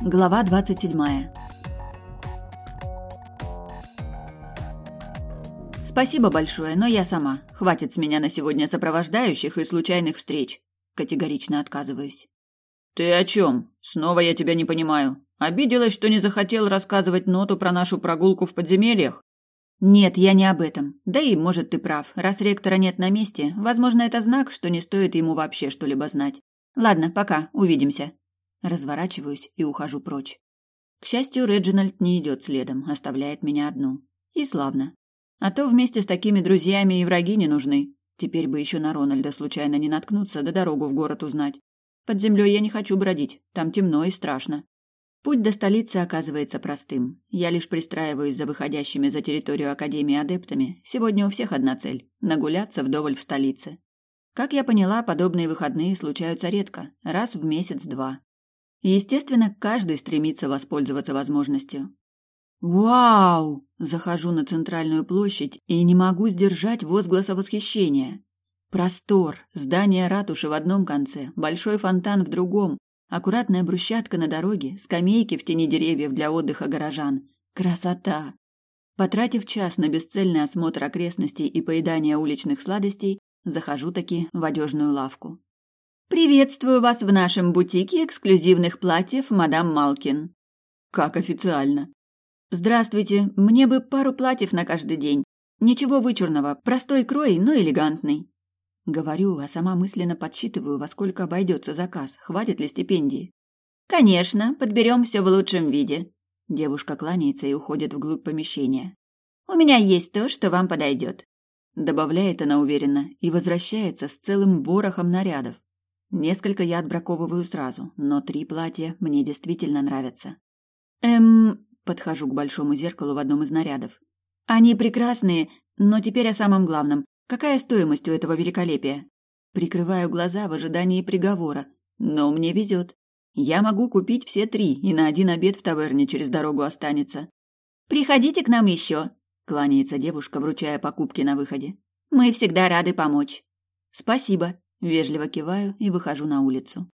Глава 27. Спасибо большое, но я сама. Хватит с меня на сегодня сопровождающих и случайных встреч. Категорично отказываюсь. Ты о чем? Снова я тебя не понимаю. Обиделась, что не захотел рассказывать ноту про нашу прогулку в подземельях? Нет, я не об этом. Да и, может, ты прав. Раз ректора нет на месте, возможно, это знак, что не стоит ему вообще что-либо знать. Ладно, пока, увидимся. Разворачиваюсь и ухожу прочь. К счастью, Реджинальд не идет следом, оставляет меня одну. И славно. А то вместе с такими друзьями и враги не нужны. Теперь бы еще на Рональда случайно не наткнуться, да дорогу в город узнать. Под землей я не хочу бродить, там темно и страшно. Путь до столицы оказывается простым. Я лишь пристраиваюсь за выходящими за территорию Академии адептами. Сегодня у всех одна цель – нагуляться вдоволь в столице. Как я поняла, подобные выходные случаются редко, раз в месяц-два. Естественно, каждый стремится воспользоваться возможностью. «Вау!» – захожу на центральную площадь и не могу сдержать возгласа восхищения. Простор, здание ратуши в одном конце, большой фонтан в другом, аккуратная брусчатка на дороге, скамейки в тени деревьев для отдыха горожан. Красота! Потратив час на бесцельный осмотр окрестностей и поедание уличных сладостей, захожу таки в одежную лавку. «Приветствую вас в нашем бутике эксклюзивных платьев, мадам Малкин». «Как официально?» «Здравствуйте, мне бы пару платьев на каждый день. Ничего вычурного, простой крой, но элегантный». Говорю, а сама мысленно подсчитываю, во сколько обойдется заказ, хватит ли стипендии. «Конечно, подберем все в лучшем виде». Девушка кланяется и уходит вглубь помещения. «У меня есть то, что вам подойдет». Добавляет она уверенно и возвращается с целым ворохом нарядов. Несколько я отбраковываю сразу, но три платья мне действительно нравятся. Эм, подхожу к большому зеркалу в одном из нарядов. Они прекрасные, но теперь о самом главном. Какая стоимость у этого великолепия? Прикрываю глаза в ожидании приговора, но мне везет. Я могу купить все три, и на один обед в таверне через дорогу останется. Приходите к нам еще, кланяется девушка, вручая покупки на выходе. Мы всегда рады помочь. Спасибо, Вежливо киваю и выхожу на улицу.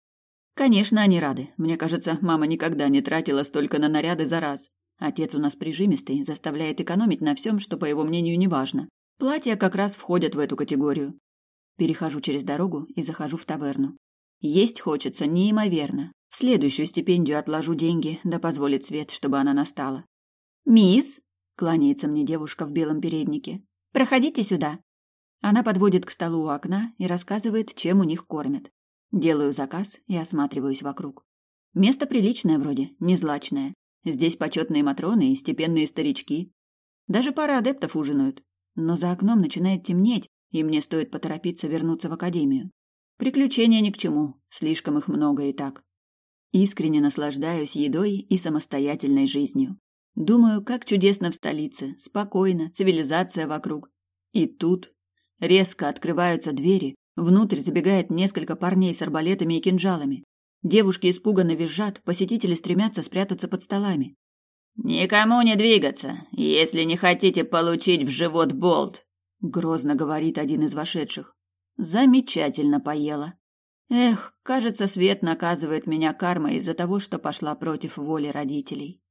Конечно, они рады. Мне кажется, мама никогда не тратила столько на наряды за раз. Отец у нас прижимистый, заставляет экономить на всем, что, по его мнению, не важно. Платья как раз входят в эту категорию. Перехожу через дорогу и захожу в таверну. Есть хочется неимоверно. В следующую стипендию отложу деньги, да позволит свет, чтобы она настала. «Мисс!» — кланяется мне девушка в белом переднике. «Проходите сюда!» Она подводит к столу у окна и рассказывает, чем у них кормят. Делаю заказ и осматриваюсь вокруг. Место приличное вроде, не злачное. Здесь почетные матроны и степенные старички. Даже пара адептов ужинают. Но за окном начинает темнеть, и мне стоит поторопиться вернуться в академию. Приключения ни к чему, слишком их много и так. Искренне наслаждаюсь едой и самостоятельной жизнью. Думаю, как чудесно в столице, спокойно, цивилизация вокруг. И тут Резко открываются двери, внутрь забегает несколько парней с арбалетами и кинжалами. Девушки испуганно визжат, посетители стремятся спрятаться под столами. «Никому не двигаться, если не хотите получить в живот болт», — грозно говорит один из вошедших. «Замечательно поела. Эх, кажется, свет наказывает меня кармой из-за того, что пошла против воли родителей».